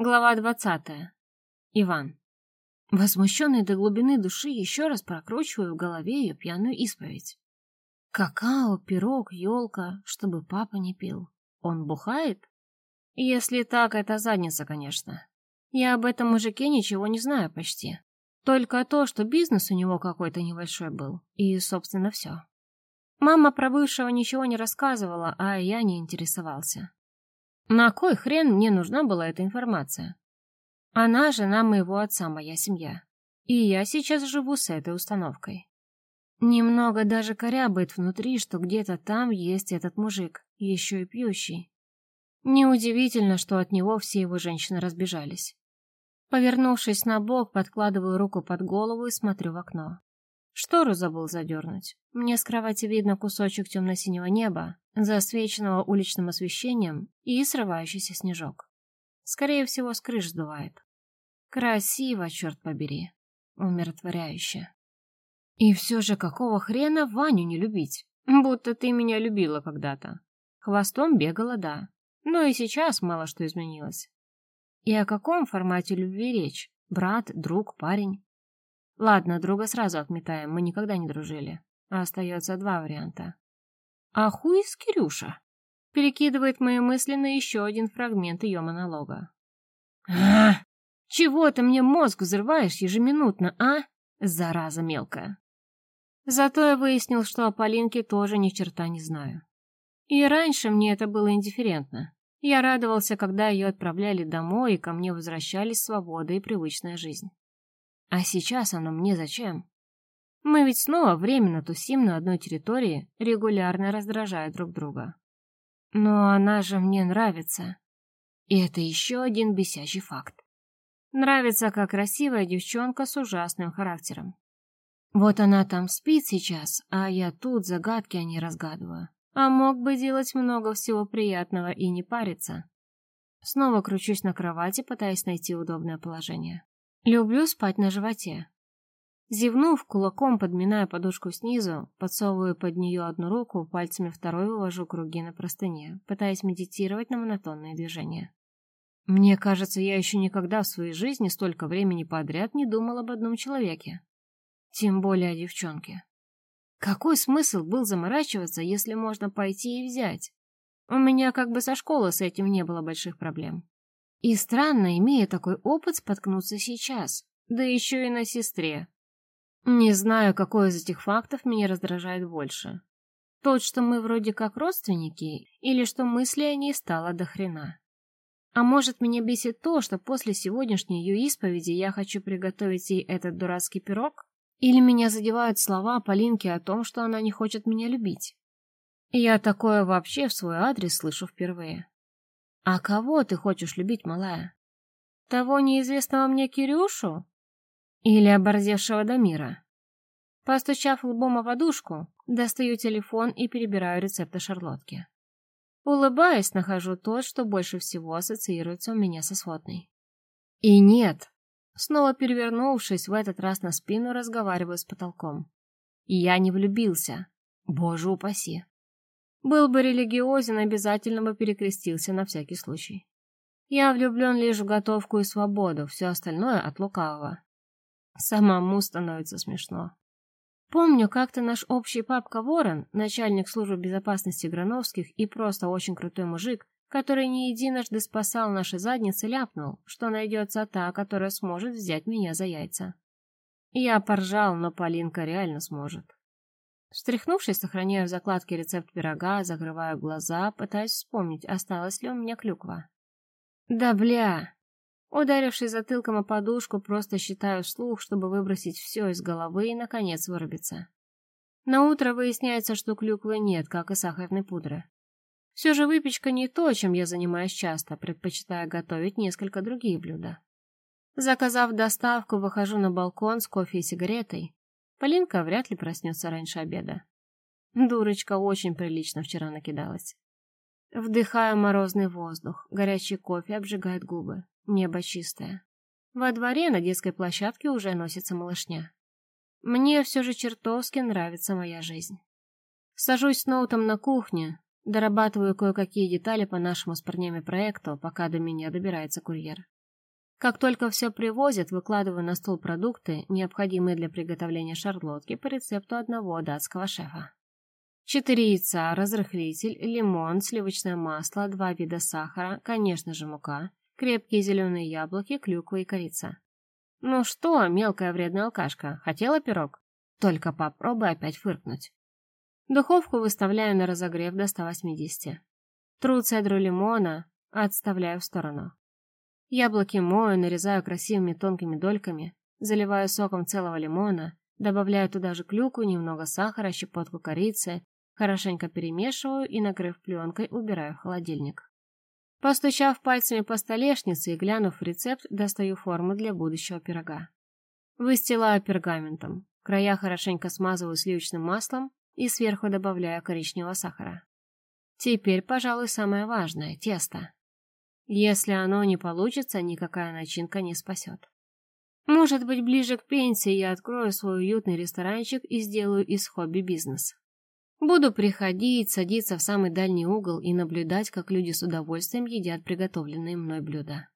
Глава двадцатая. Иван. Возмущенный до глубины души еще раз прокручиваю в голове ее пьяную исповедь. Какао, пирог, елка, чтобы папа не пил. Он бухает? Если так, это задница, конечно. Я об этом мужике ничего не знаю почти. Только то, что бизнес у него какой-то небольшой был. И, собственно, все. Мама про бывшего ничего не рассказывала, а я не интересовался. На кой хрен мне нужна была эта информация? Она жена моего отца, моя семья. И я сейчас живу с этой установкой. Немного даже корябает внутри, что где-то там есть этот мужик, еще и пьющий. Неудивительно, что от него все его женщины разбежались. Повернувшись на бок, подкладываю руку под голову и смотрю в окно. Штору забыл задернуть. Мне с кровати видно кусочек темно-синего неба, засвеченного уличным освещением и срывающийся снежок. Скорее всего, с крыш сдувает. Красиво, черт побери. Умиротворяюще. И все же какого хрена Ваню не любить? Будто ты меня любила когда-то. Хвостом бегала, да. Но и сейчас мало что изменилось. И о каком формате любви речь? Брат, друг, парень? Ладно, друга сразу отметаем, мы никогда не дружили. Остается два варианта. А хуй с Кирюша? Перекидывает мои мысли на еще один фрагмент ее монолога. А, чего ты мне мозг взрываешь ежеминутно, а? Зараза мелкая. Зато я выяснил, что о Полинке тоже ни черта не знаю. И раньше мне это было индифферентно. Я радовался, когда ее отправляли домой, и ко мне возвращались свобода и привычная жизнь. А сейчас оно мне зачем? Мы ведь снова временно тусим на одной территории, регулярно раздражая друг друга. Но она же мне нравится. И это еще один бесящий факт. Нравится как красивая девчонка с ужасным характером. Вот она там спит сейчас, а я тут загадки о ней разгадываю. А мог бы делать много всего приятного и не париться. Снова кручусь на кровати, пытаясь найти удобное положение. Люблю спать на животе. Зевнув, кулаком подминая подушку снизу, подсовываю под нее одну руку, пальцами второй вывожу круги на простыне, пытаясь медитировать на монотонные движения. Мне кажется, я еще никогда в своей жизни столько времени подряд не думал об одном человеке. Тем более о девчонке. Какой смысл был заморачиваться, если можно пойти и взять? У меня как бы со школы с этим не было больших проблем. И странно, имея такой опыт, споткнуться сейчас, да еще и на сестре. Не знаю, какой из этих фактов меня раздражает больше. Тот, что мы вроде как родственники, или что мысли о ней стало до хрена. А может, меня бесит то, что после сегодняшней ее исповеди я хочу приготовить ей этот дурацкий пирог? Или меня задевают слова Полинки о том, что она не хочет меня любить? Я такое вообще в свой адрес слышу впервые. «А кого ты хочешь любить, малая? Того неизвестного мне Кирюшу? Или оборзевшего Дамира?» Постучав лбом о подушку, достаю телефон и перебираю рецепты шарлотки. Улыбаясь, нахожу тот, что больше всего ассоциируется у меня со сводной. И нет, снова перевернувшись, в этот раз на спину разговариваю с потолком. Я не влюбился. Боже упаси. Был бы религиозен, обязательно бы перекрестился на всякий случай. Я влюблен лишь в готовку и свободу, все остальное от лукавого. Самому становится смешно. Помню, как-то наш общий папка Ворон, начальник службы безопасности Грановских и просто очень крутой мужик, который не единожды спасал наши задницы, ляпнул, что найдется та, которая сможет взять меня за яйца. Я поржал, но Полинка реально сможет. Встряхнувшись, сохраняю в закладке рецепт пирога, закрываю глаза, пытаясь вспомнить, осталась ли у меня клюква. Да бля! Ударившись затылком о подушку, просто считаю вслух, чтобы выбросить все из головы и, наконец, вырубиться. На утро выясняется, что клюквы нет, как и сахарной пудры. Все же выпечка не то, чем я занимаюсь часто, предпочитая готовить несколько другие блюда. Заказав доставку, выхожу на балкон с кофе и сигаретой, Полинка вряд ли проснется раньше обеда. Дурочка очень прилично вчера накидалась. Вдыхаю морозный воздух, горячий кофе обжигает губы, небо чистое. Во дворе на детской площадке уже носится малышня. Мне все же чертовски нравится моя жизнь. Сажусь с ноутом на кухне, дорабатываю кое-какие детали по нашему с парнями проекту, пока до меня добирается курьер. Как только все привозят, выкладываю на стол продукты, необходимые для приготовления шарлотки по рецепту одного датского шефа. Четыре яйца, разрыхлитель, лимон, сливочное масло, два вида сахара, конечно же мука, крепкие зеленые яблоки, клюква и корица. Ну что, мелкая вредная алкашка, хотела пирог? Только попробуй опять фыркнуть. Духовку выставляю на разогрев до 180. Тру цедру лимона, отставляю в сторону. Яблоки мою, нарезаю красивыми тонкими дольками, заливаю соком целого лимона, добавляю туда же клюкву, немного сахара, щепотку корицы, хорошенько перемешиваю и, накрыв пленкой, убираю в холодильник. Постучав пальцами по столешнице и глянув в рецепт, достаю форму для будущего пирога. Выстилаю пергаментом, края хорошенько смазываю сливочным маслом и сверху добавляю коричневого сахара. Теперь, пожалуй, самое важное – тесто. Если оно не получится, никакая начинка не спасет. Может быть, ближе к пенсии я открою свой уютный ресторанчик и сделаю из хобби бизнес. Буду приходить, садиться в самый дальний угол и наблюдать, как люди с удовольствием едят приготовленные мной блюда.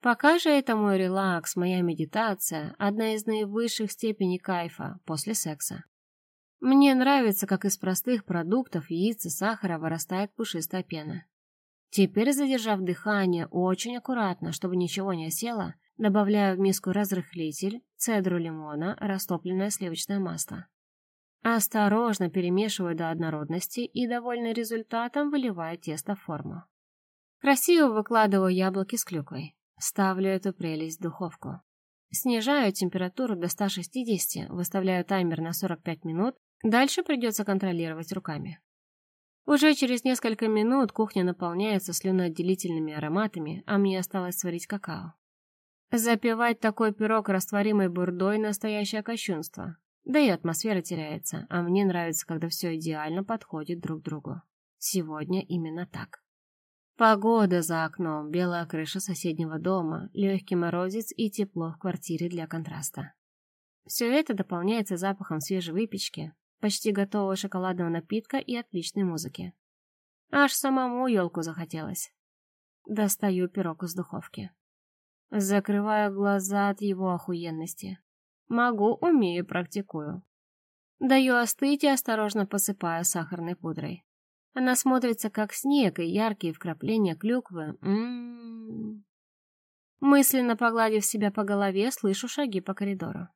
Пока же это мой релакс, моя медитация, одна из наивысших степеней кайфа после секса. Мне нравится, как из простых продуктов, яиц и сахара вырастает пушистая пена. Теперь, задержав дыхание, очень аккуратно, чтобы ничего не осело, добавляю в миску разрыхлитель, цедру лимона, растопленное сливочное масло. Осторожно перемешиваю до однородности и, довольный результатом, выливаю тесто в форму. Красиво выкладываю яблоки с клюквой. Ставлю эту прелесть в духовку. Снижаю температуру до 160, выставляю таймер на 45 минут, дальше придется контролировать руками. Уже через несколько минут кухня наполняется слюноотделительными ароматами, а мне осталось сварить какао. Запивать такой пирог растворимой бурдой – настоящее кощунство. Да и атмосфера теряется, а мне нравится, когда все идеально подходит друг другу. Сегодня именно так. Погода за окном, белая крыша соседнего дома, легкий морозец и тепло в квартире для контраста. Все это дополняется запахом свежей выпечки, почти готового шоколадного напитка и отличной музыки. Аж самому елку захотелось. Достаю пирог из духовки. Закрываю глаза от его охуенности. Могу, умею, практикую. Даю остыть и осторожно посыпаю сахарной пудрой. Она смотрится как снег и яркие вкрапления клюквы. М -м -м. Мысленно погладив себя по голове, слышу шаги по коридору.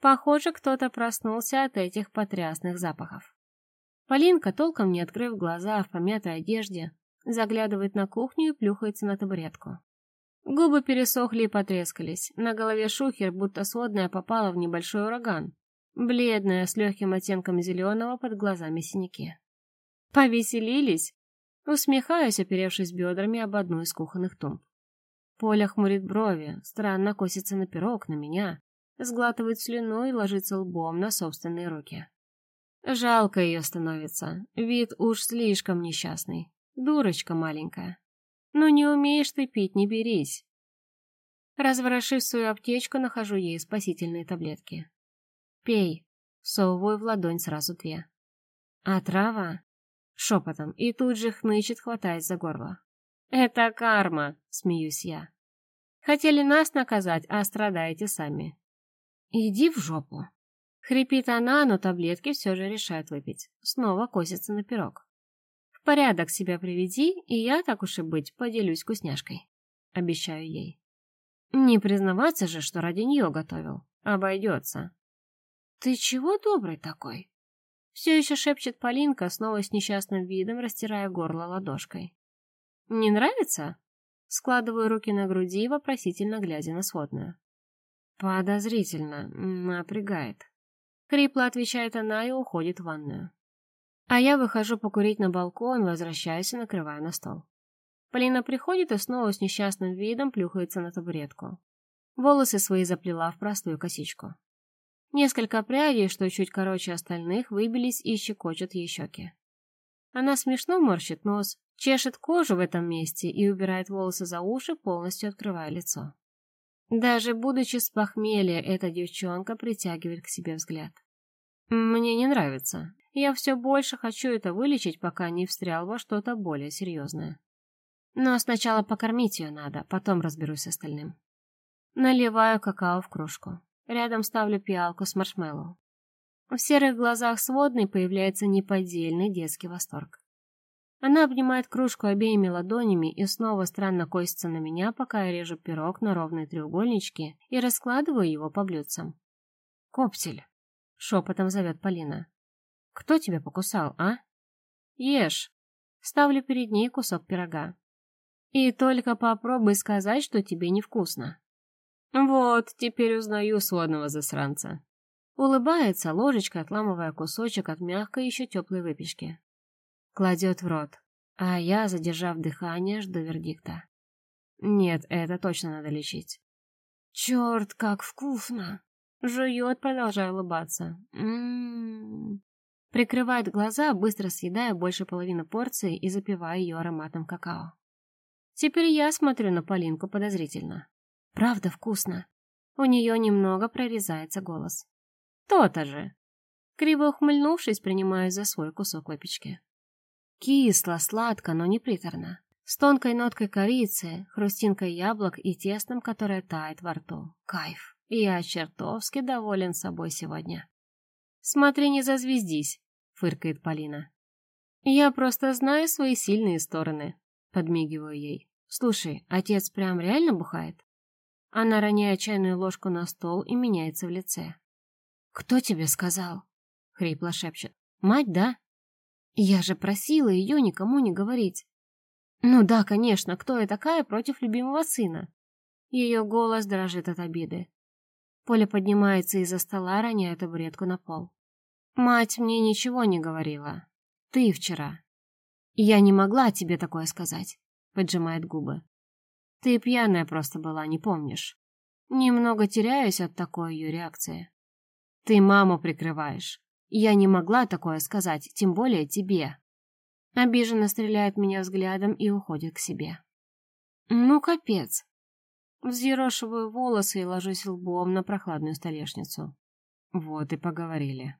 Похоже, кто-то проснулся от этих потрясных запахов. Полинка, толком не открыв глаза в помятой одежде, заглядывает на кухню и плюхается на табуретку. Губы пересохли и потрескались, на голове шухер, будто сводная попала в небольшой ураган, бледная, с легким оттенком зеленого под глазами синяки. «Повеселились?» Усмехаюсь, оперевшись бедрами об одну из кухонных тумб. Поля хмурит брови, странно косится на пирог, на меня, сглатывает слюну и ложится лбом на собственные руки. Жалко ее становится, вид уж слишком несчастный. Дурочка маленькая. Но не умеешь ты пить, не берись. Разворошив свою аптечку, нахожу ей спасительные таблетки. Пей. Совываю в ладонь сразу две. А трава? Шепотом, и тут же хнычет, хватаясь за горло. Это карма, смеюсь я. Хотели нас наказать, а страдаете сами. «Иди в жопу!» Хрипит она, но таблетки все же решает выпить. Снова косится на пирог. «В порядок себя приведи, и я, так уж и быть, поделюсь вкусняшкой». Обещаю ей. Не признаваться же, что ради нее готовил. Обойдется. «Ты чего добрый такой?» Все еще шепчет Полинка, снова с несчастным видом, растирая горло ладошкой. «Не нравится?» Складываю руки на груди, вопросительно глядя на сводную. Подозрительно, напрягает. Хрипло отвечает она и уходит в ванную. А я выхожу покурить на балкон, возвращаюсь и накрываю на стол. Полина приходит и снова с несчастным видом плюхается на табуретку. Волосы свои заплела в простую косичку. Несколько прядей, что чуть короче остальных, выбились и щекочут ей щеки. Она смешно морщит нос, чешет кожу в этом месте и убирает волосы за уши, полностью открывая лицо. Даже будучи с похмелья, эта девчонка притягивает к себе взгляд. Мне не нравится. Я все больше хочу это вылечить, пока не встрял во что-то более серьезное. Но сначала покормить ее надо, потом разберусь с остальным. Наливаю какао в кружку. Рядом ставлю пиалку с маршмеллоу. В серых глазах сводной появляется неподдельный детский восторг. Она обнимает кружку обеими ладонями и снова странно косится на меня, пока я режу пирог на ровные треугольнички и раскладываю его по блюдцам. «Коптель!» — шепотом зовет Полина. «Кто тебя покусал, а?» «Ешь!» Ставлю перед ней кусок пирога. «И только попробуй сказать, что тебе невкусно». «Вот, теперь узнаю сводного засранца». Улыбается ложечкой, отламывая кусочек от мягкой еще теплой выпечки кладет в рот, а я, задержав дыхание, жду вердикта. Нет, это точно надо лечить. Черт, как вкусно! Жует, продолжая улыбаться. М-м-м. Прикрывает глаза, быстро съедая больше половины порции и запивая ее ароматом какао. Теперь я смотрю на Полинку подозрительно. Правда вкусно. У нее немного прорезается голос. То-то же. Криво ухмыльнувшись, принимаю за свой кусок выпечки. Кисло, сладко, но не приторно. С тонкой ноткой корицы, хрустинкой яблок и тестом, которое тает во рту. Кайф. Я чертовски доволен собой сегодня. «Смотри, не зазвездись», — фыркает Полина. «Я просто знаю свои сильные стороны», — подмигиваю ей. «Слушай, отец прям реально бухает?» Она роняет чайную ложку на стол и меняется в лице. «Кто тебе сказал?» — хрипло шепчет. «Мать, да?» Я же просила ее никому не говорить. Ну да, конечно, кто я такая против любимого сына? Ее голос дрожит от обиды. Поля поднимается из-за стола, роняя табуретку на пол. Мать мне ничего не говорила. Ты вчера. Я не могла тебе такое сказать, поджимает губы. Ты пьяная просто была, не помнишь. Немного теряюсь от такой ее реакции. Ты маму прикрываешь. Я не могла такое сказать, тем более тебе. Обиженно стреляет меня взглядом и уходит к себе. Ну, капец. Взъерошиваю волосы и ложусь лбом на прохладную столешницу. Вот и поговорили.